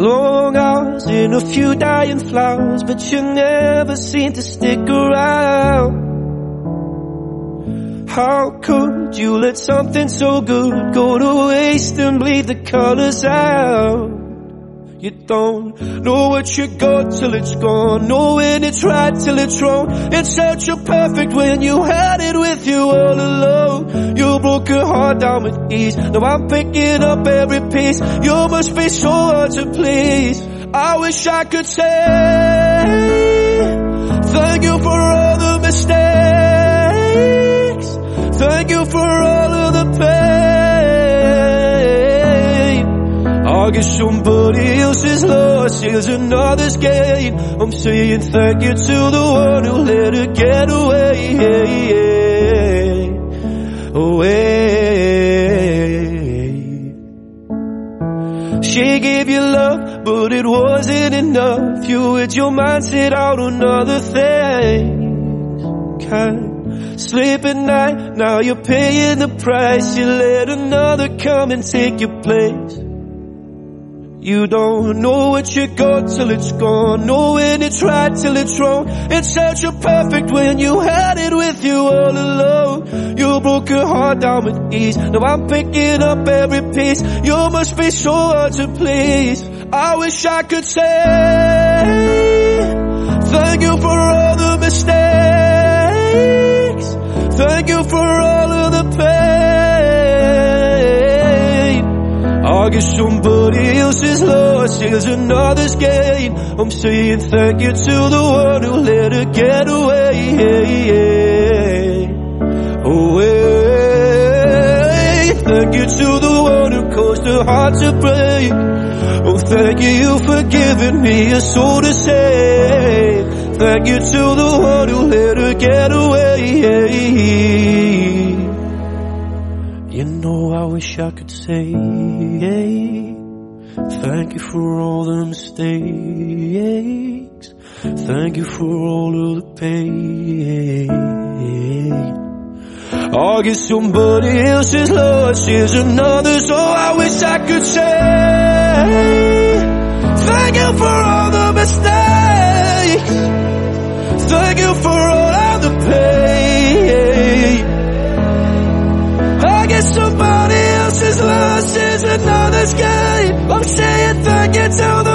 Long hours and a few dying flowers, but you never seem to stick around. How could you let something so good go to waste and bleed the colors out? You don't know what you got till it's gone. Know when it's right till it's wrong. It's such a perfect when you had it with you all alone. You broke your heart down with ease. Now I'm picking up every piece. You must be so hard to please. I wish I could say thank you for all the mistakes. Thank you for all of the pain. I guess somebody else's loss is another's gain. I'm saying thank you to the one who let her She gave you love, but it wasn't enough. You had your mind set out on other things. Can't sleep at night, now you're paying the price. You let another come and take your place. You don't know what you got till it's gone. Know when it's right till it's wrong. It's such a perfect when you had it with you all alone. You broke your heart down with ease. Now I'm picking up every piece. You must be so hard to please. I wish I could say thank you for all the mistakes. I guess somebody else's loss is another's gain. I'm um saying thank you to the one who let her get away. Away. Thank you to the one who caused her heart to break. Oh, thank you for giving me a soul to save. Thank you to the one who let her get away. You know, I wish I could say thank you for all the mistakes. Thank you for all of the pain. I guess somebody else's loss is another, so I wish I could say thank you for guess somebody else's loss is another's